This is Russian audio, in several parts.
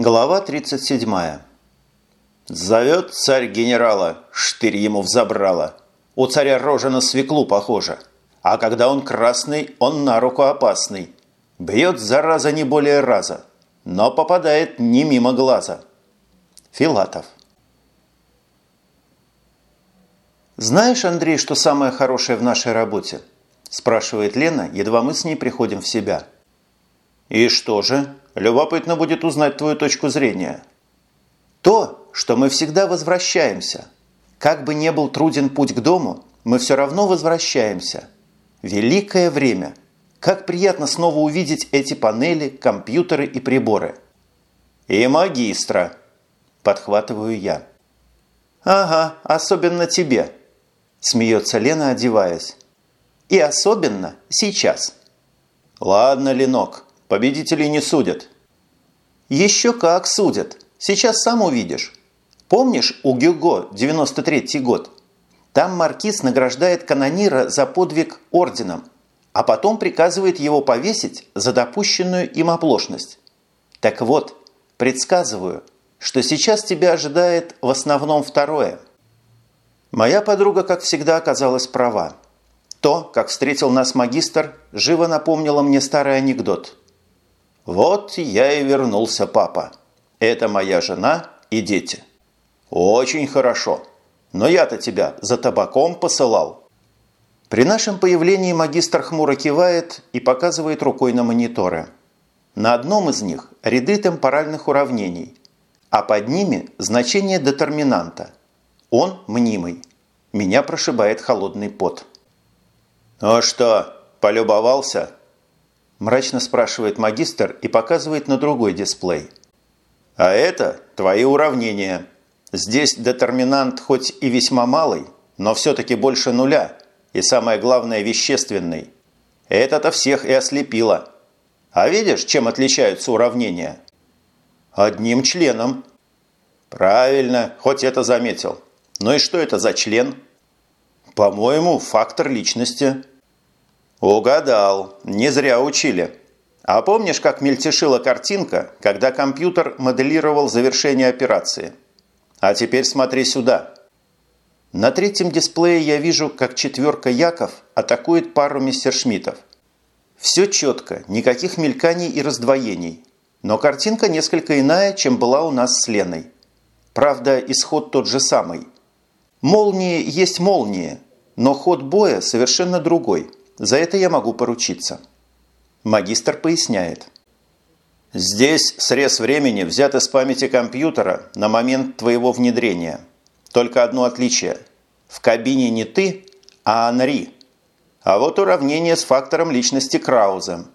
Глава 37. Зовет царь генерала, штырь ему взобрала. У царя рожа на свеклу похожа. А когда он красный, он на руку опасный. Бьет зараза не более раза, но попадает не мимо глаза. Филатов. «Знаешь, Андрей, что самое хорошее в нашей работе?» – спрашивает Лена, едва мы с ней приходим в себя. «И что же?» Любопытно будет узнать твою точку зрения. То, что мы всегда возвращаемся. Как бы не был труден путь к дому, мы все равно возвращаемся. Великое время. Как приятно снова увидеть эти панели, компьютеры и приборы. И магистра, подхватываю я. Ага, особенно тебе, смеется Лена, одеваясь. И особенно сейчас. Ладно, Ленок, Победителей не судят». «Еще как судят. Сейчас сам увидишь. Помнишь у Гюго 93-й год? Там маркиз награждает канонира за подвиг орденом, а потом приказывает его повесить за допущенную им оплошность. Так вот, предсказываю, что сейчас тебя ожидает в основном второе. Моя подруга, как всегда, оказалась права. То, как встретил нас магистр, живо напомнило мне старый анекдот – «Вот я и вернулся, папа. Это моя жена и дети». «Очень хорошо. Но я-то тебя за табаком посылал». При нашем появлении магистр хмуро кивает и показывает рукой на мониторы. На одном из них ряды темпоральных уравнений, а под ними значение детерминанта. Он мнимый. Меня прошибает холодный пот. «Ну что, полюбовался?» Мрачно спрашивает магистр и показывает на другой дисплей. А это твои уравнения. Здесь детерминант хоть и весьма малый, но все-таки больше нуля, и самое главное вещественный. Это-то всех и ослепило. А видишь, чем отличаются уравнения? Одним членом. Правильно, хоть это заметил. Ну и что это за член? По-моему, фактор личности – «Угадал. Не зря учили. А помнишь, как мельтешила картинка, когда компьютер моделировал завершение операции? А теперь смотри сюда». На третьем дисплее я вижу, как четверка Яков атакует пару мистершмиттов. Все четко, никаких мельканий и раздвоений. Но картинка несколько иная, чем была у нас с Леной. Правда, исход тот же самый. Молнии есть молнии, но ход боя совершенно другой – за это я могу поручиться. Магистр поясняет. Здесь срез времени взят из памяти компьютера на момент твоего внедрения. Только одно отличие. В кабине не ты, а Анри. А вот уравнение с фактором личности Крауза.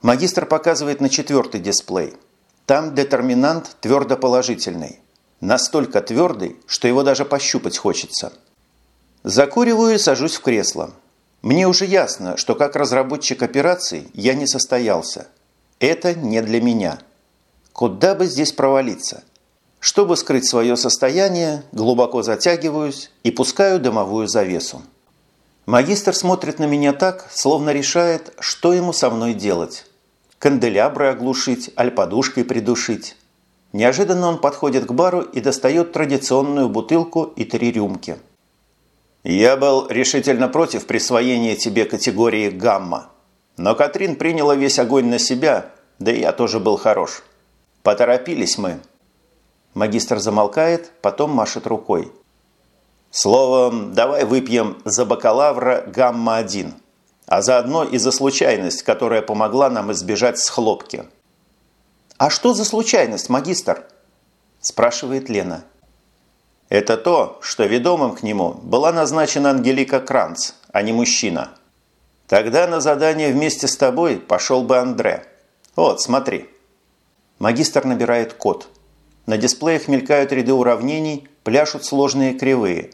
Магистр показывает на четвертый дисплей. Там детерминант твердо положительный. Настолько твердый, что его даже пощупать хочется. Закуриваю и сажусь в кресло. Мне уже ясно, что как разработчик операций я не состоялся. Это не для меня. Куда бы здесь провалиться? Чтобы скрыть свое состояние, глубоко затягиваюсь и пускаю дымовую завесу. Магистр смотрит на меня так, словно решает, что ему со мной делать. Канделябры оглушить, аль подушкой придушить. Неожиданно он подходит к бару и достает традиционную бутылку и три рюмки – я был решительно против присвоения тебе категории «гамма». Но Катрин приняла весь огонь на себя, да и я тоже был хорош. Поторопились мы. Магистр замолкает, потом машет рукой. Словом, давай выпьем за бакалавра «Гамма-1», а заодно и за случайность, которая помогла нам избежать схлопки. «А что за случайность, магистр?» – спрашивает Лена. Это то, что ведомым к нему была назначена Ангелика Кранц, а не мужчина. Тогда на задание вместе с тобой пошел бы Андре. Вот, смотри. Магистр набирает код. На дисплеях мелькают ряды уравнений, пляшут сложные кривые.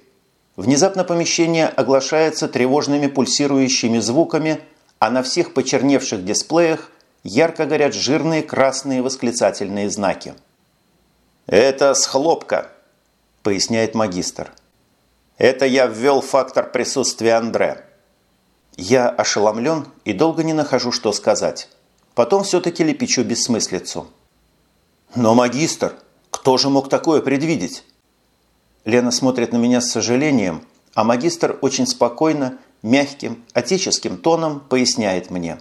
Внезапно помещение оглашается тревожными пульсирующими звуками, а на всех почерневших дисплеях ярко горят жирные красные восклицательные знаки. «Это схлопка!» Поясняет магистр. Это я ввел фактор присутствия Андре. Я ошеломлен и долго не нахожу, что сказать. Потом все-таки лепечу бессмыслицу. Но, магистр, кто же мог такое предвидеть? Лена смотрит на меня с сожалением, а магистр очень спокойно, мягким, отеческим тоном поясняет мне.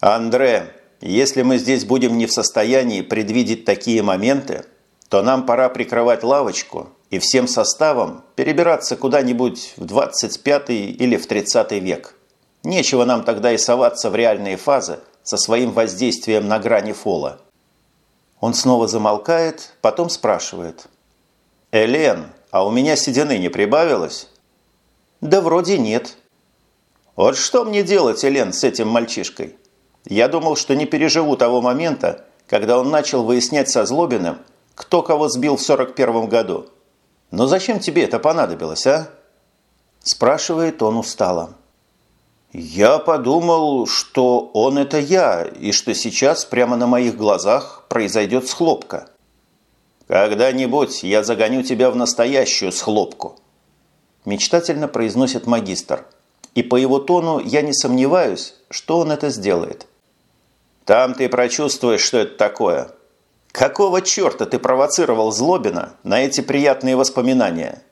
«Андре, если мы здесь будем не в состоянии предвидеть такие моменты, то нам пора прикрывать лавочку и всем составом перебираться куда-нибудь в 25 или в 30 век. Нечего нам тогда и соваться в реальные фазы со своим воздействием на грани фола». Он снова замолкает, потом спрашивает. «Элен, а у меня седины не прибавилось?» «Да вроде нет». «Вот что мне делать, Элен, с этим мальчишкой? Я думал, что не переживу того момента, когда он начал выяснять со Злобиным, кто кого сбил в 41 году. Но зачем тебе это понадобилось, а?» Спрашивает он устало. «Я подумал, что он – это я, и что сейчас прямо на моих глазах произойдет схлопка». «Когда-нибудь я загоню тебя в настоящую схлопку», – мечтательно произносит магистр. И по его тону я не сомневаюсь, что он это сделает. «Там ты прочувствуешь, что это такое. Какого черта ты провоцировал Злобина на эти приятные воспоминания?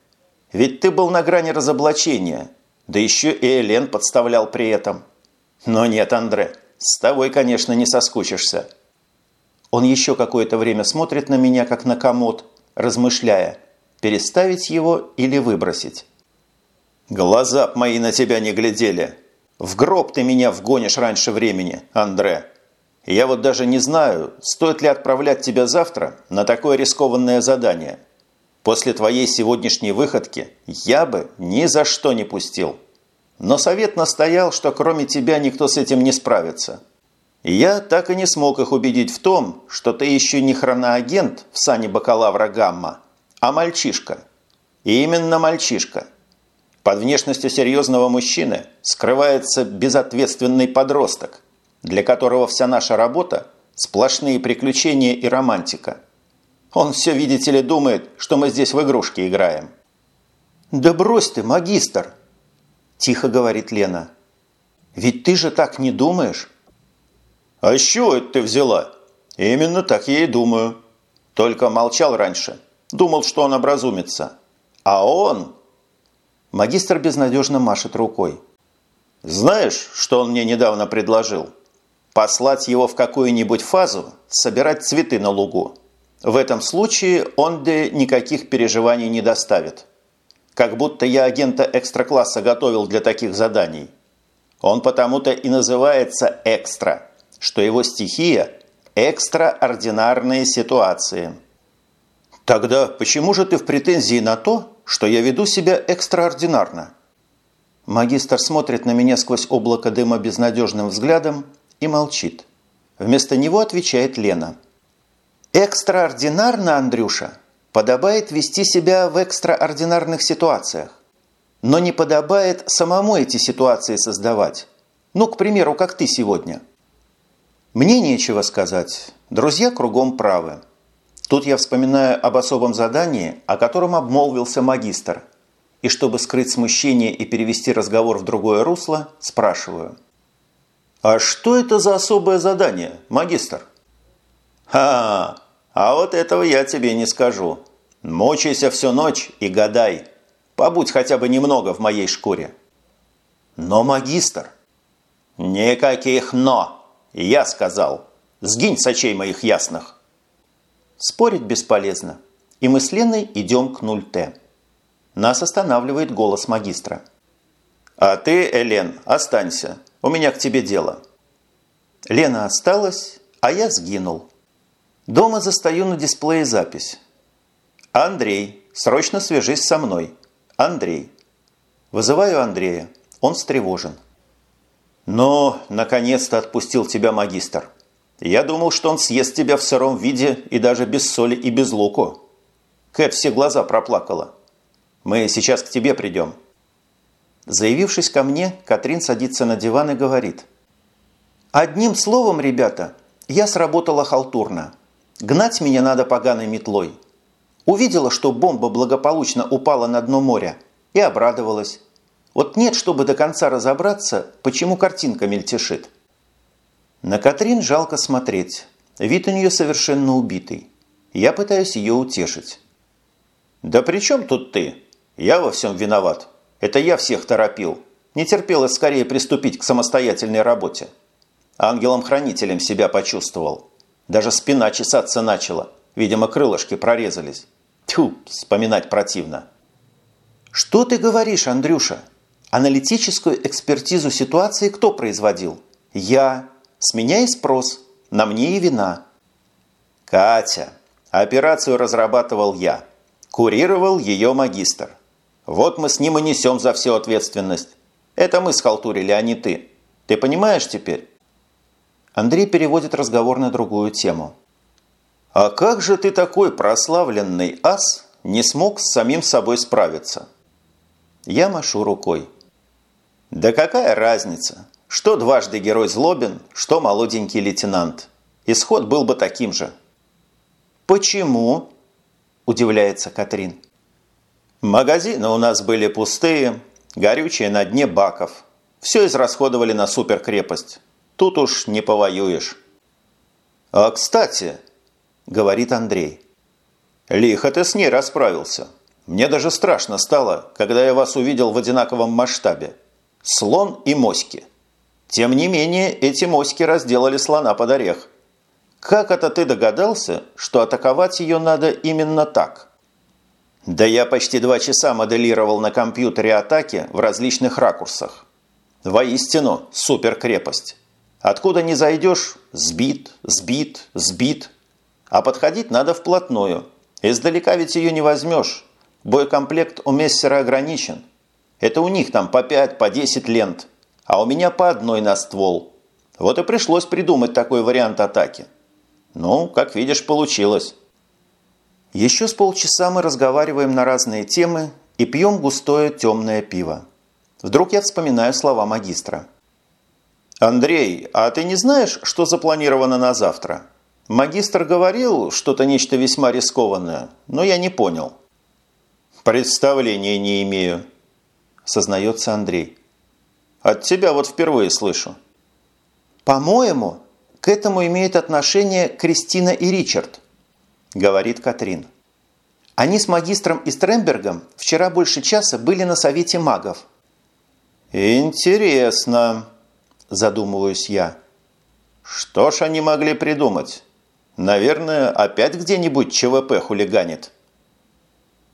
Ведь ты был на грани разоблачения, да еще и Элен подставлял при этом. Но нет, Андре, с тобой, конечно, не соскучишься». Он еще какое-то время смотрит на меня, как на комод, размышляя, переставить его или выбросить. «Глаза б мои на тебя не глядели. В гроб ты меня вгонишь раньше времени, Андре. Я вот даже не знаю, стоит ли отправлять тебя завтра на такое рискованное задание. После твоей сегодняшней выходки я бы ни за что не пустил. Но совет настоял, что кроме тебя никто с этим не справится». Я так и не смог их убедить в том, что ты еще не хроноагент в сане бакалавра Гамма, а мальчишка. И именно мальчишка. Под внешностью серьезного мужчины скрывается безответственный подросток, для которого вся наша работа – сплошные приключения и романтика. Он все, видите ли, думает, что мы здесь в игрушки играем. «Да брось ты, магистр!» – тихо говорит Лена. «Ведь ты же так не думаешь?» «А с чего это ты взяла?» «Именно так я и думаю. Только молчал раньше. Думал, что он образумится. А он...» Магистр безнадежно машет рукой. «Знаешь, что он мне недавно предложил? Послать его в какую-нибудь фазу, собирать цветы на лугу. В этом случае он де никаких переживаний не доставит. Как будто я агента экстра-класса готовил для таких заданий. Он потому-то и называется «экстра» что его стихия – экстраординарные ситуации. Тогда почему же ты в претензии на то, что я веду себя экстраординарно? Магистр смотрит на меня сквозь облако дыма безнадежным взглядом и молчит. Вместо него отвечает Лена. Экстраординарно, Андрюша, подобает вести себя в экстраординарных ситуациях. Но не подобает самому эти ситуации создавать. Ну, к примеру, как ты сегодня – мне нечего сказать. Друзья кругом правы. Тут я вспоминаю об особом задании, о котором обмолвился магистр. И чтобы скрыть смущение и перевести разговор в другое русло, спрашиваю. «А что это за особое задание, магистр?» «Ха, а вот этого я тебе не скажу. Мочайся всю ночь и гадай. Побудь хотя бы немного в моей шкуре». «Но, магистр...» «Никаких «но». «Я сказал, сгинь с очей моих ясных!» Спорить бесполезно, и мы с Леной идем к 0Т. Нас останавливает голос магистра. «А ты, Элен, останься, у меня к тебе дело». Лена осталась, а я сгинул. Дома застаю на дисплее запись. «Андрей, срочно свяжись со мной. Андрей». Вызываю Андрея. Он встревожен. «Ну, наконец-то отпустил тебя магистр. Я думал, что он съест тебя в сыром виде и даже без соли и без луку». Кэт все глаза проплакала. «Мы сейчас к тебе придем». Заявившись ко мне, Катрин садится на диван и говорит. «Одним словом, ребята, я сработала халтурно. Гнать меня надо поганой метлой. Увидела, что бомба благополучно упала на дно моря и обрадовалась. Вот нет, чтобы до конца разобраться, почему картинка мельтешит. На Катрин жалко смотреть. Вид у нее совершенно убитый. Я пытаюсь ее утешить. «Да при чем тут ты? Я во всем виноват. Это я всех торопил. Не терпелось скорее приступить к самостоятельной работе. Ангелом-хранителем себя почувствовал. Даже спина чесаться начала. Видимо, крылышки прорезались. Тьфу, вспоминать противно. Что ты говоришь, Андрюша? Аналитическую экспертизу ситуации кто производил? Я. С меня и спрос. На мне и вина. Катя. Операцию разрабатывал я. Курировал ее магистр. Вот мы с ним и несем за всю ответственность. Это мы схалтурили, а не ты. Ты понимаешь теперь? Андрей переводит разговор на другую тему. «А как же ты такой прославленный ас не смог с самим собой справиться?» Я машу рукой. «Да какая разница? Что дважды герой Злобин, что молоденький лейтенант. Исход был бы таким же». «Почему?» – удивляется Катрин. «Магазины у нас были пустые, горючие на дне баков. Все израсходовали на суперкрепость. Тут уж не повоюешь. «А кстати», – говорит Андрей, – «лихо ты с ней расправился. Мне даже страшно стало, когда я вас увидел в одинаковом масштабе. Слон и моськи. Тем не менее, эти моськи разделали слона под орех. Как это ты догадался, что атаковать ее надо именно так?» «Да я почти два часа моделировал на компьютере атаки в различных ракурсах. Воистину, суперкрепость. Откуда не зайдешь – сбит, сбит, сбит. А подходить надо вплотную. Издалека ведь ее не возьмешь. Боекомплект у мессера ограничен. Это у них там по 5, по 10 лент. А у меня по одной на ствол. Вот и пришлось придумать такой вариант атаки. Ну, как видишь, получилось. Еще с полчаса мы разговариваем на разные темы и пьем густое темное пиво. Вдруг я вспоминаю слова магистра. «Андрей, а ты не знаешь, что запланировано на завтра? Магистр говорил что-то нечто весьма рискованное, но я не понял». «Представления не имею», – сознается Андрей. «От тебя вот впервые слышу». «По-моему, к этому имеют отношение Кристина и Ричард», – говорит Катрин. «Они с магистром и Стрембергом вчера больше часа были на совете магов». «Интересно», задумываюсь я. Что ж они могли придумать? Наверное, опять где-нибудь ЧВП хулиганит.